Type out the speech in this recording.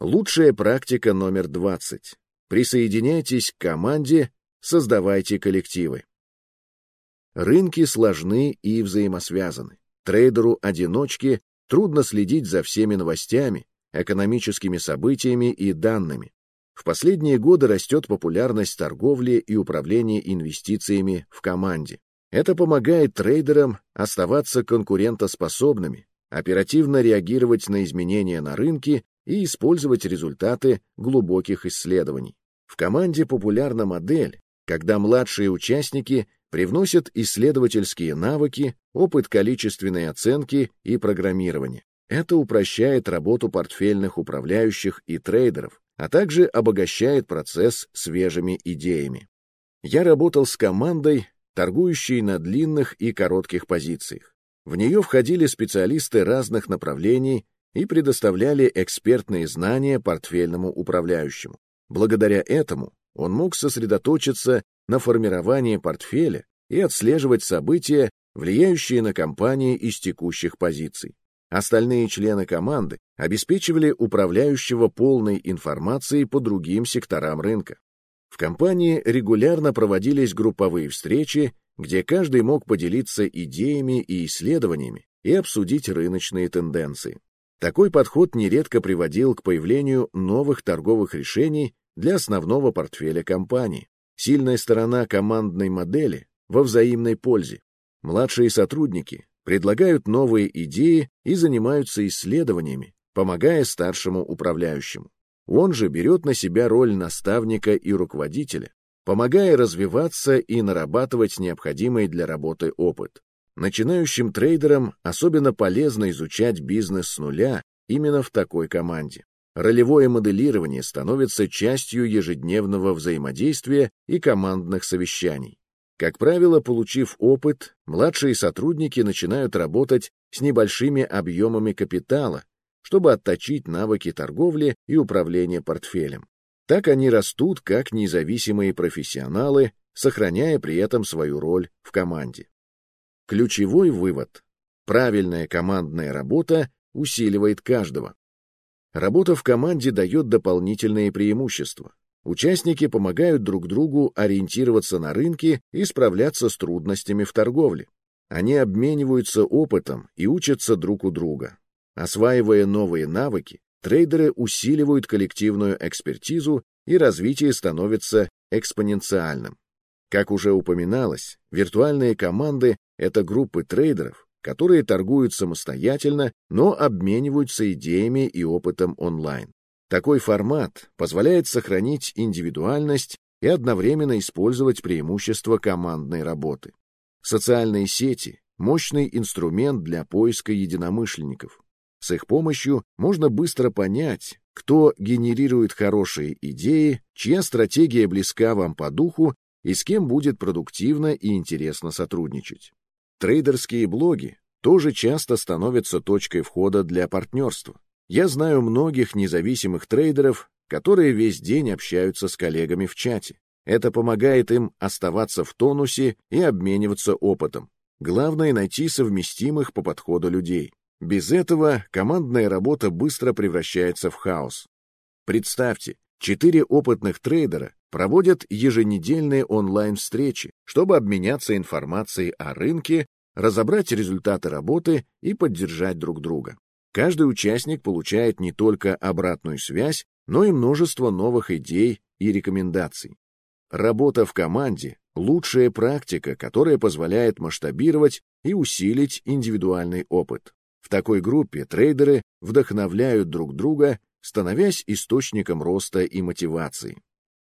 Лучшая практика номер 20. Присоединяйтесь к команде, создавайте коллективы. Рынки сложны и взаимосвязаны. Трейдеру-одиночке трудно следить за всеми новостями, экономическими событиями и данными. В последние годы растет популярность торговли и управления инвестициями в команде. Это помогает трейдерам оставаться конкурентоспособными, оперативно реагировать на изменения на рынке и использовать результаты глубоких исследований. В команде популярна модель, когда младшие участники привносят исследовательские навыки, опыт количественной оценки и программирования. Это упрощает работу портфельных управляющих и трейдеров, а также обогащает процесс свежими идеями. Я работал с командой, торгующей на длинных и коротких позициях. В нее входили специалисты разных направлений и предоставляли экспертные знания портфельному управляющему. Благодаря этому он мог сосредоточиться на формировании портфеля и отслеживать события, влияющие на компании из текущих позиций. Остальные члены команды обеспечивали управляющего полной информацией по другим секторам рынка. В компании регулярно проводились групповые встречи, где каждый мог поделиться идеями и исследованиями и обсудить рыночные тенденции. Такой подход нередко приводил к появлению новых торговых решений для основного портфеля компании. Сильная сторона командной модели во взаимной пользе. Младшие сотрудники предлагают новые идеи и занимаются исследованиями, помогая старшему управляющему. Он же берет на себя роль наставника и руководителя, помогая развиваться и нарабатывать необходимый для работы опыт. Начинающим трейдерам особенно полезно изучать бизнес с нуля именно в такой команде. Ролевое моделирование становится частью ежедневного взаимодействия и командных совещаний. Как правило, получив опыт, младшие сотрудники начинают работать с небольшими объемами капитала, чтобы отточить навыки торговли и управления портфелем. Так они растут как независимые профессионалы, сохраняя при этом свою роль в команде. Ключевой вывод. Правильная командная работа усиливает каждого. Работа в команде дает дополнительные преимущества. Участники помогают друг другу ориентироваться на рынке и справляться с трудностями в торговле. Они обмениваются опытом и учатся друг у друга. Осваивая новые навыки, трейдеры усиливают коллективную экспертизу и развитие становится экспоненциальным. Как уже упоминалось, виртуальные команды это группы трейдеров, которые торгуют самостоятельно, но обмениваются идеями и опытом онлайн. Такой формат позволяет сохранить индивидуальность и одновременно использовать преимущества командной работы. Социальные сети – мощный инструмент для поиска единомышленников. С их помощью можно быстро понять, кто генерирует хорошие идеи, чья стратегия близка вам по духу и с кем будет продуктивно и интересно сотрудничать. Трейдерские блоги тоже часто становятся точкой входа для партнерства. Я знаю многих независимых трейдеров, которые весь день общаются с коллегами в чате. Это помогает им оставаться в тонусе и обмениваться опытом. Главное — найти совместимых по подходу людей. Без этого командная работа быстро превращается в хаос. Представьте, четыре опытных трейдера проводят еженедельные онлайн-встречи, чтобы обменяться информацией о рынке, разобрать результаты работы и поддержать друг друга. Каждый участник получает не только обратную связь, но и множество новых идей и рекомендаций. Работа в команде – лучшая практика, которая позволяет масштабировать и усилить индивидуальный опыт. В такой группе трейдеры вдохновляют друг друга, становясь источником роста и мотивации.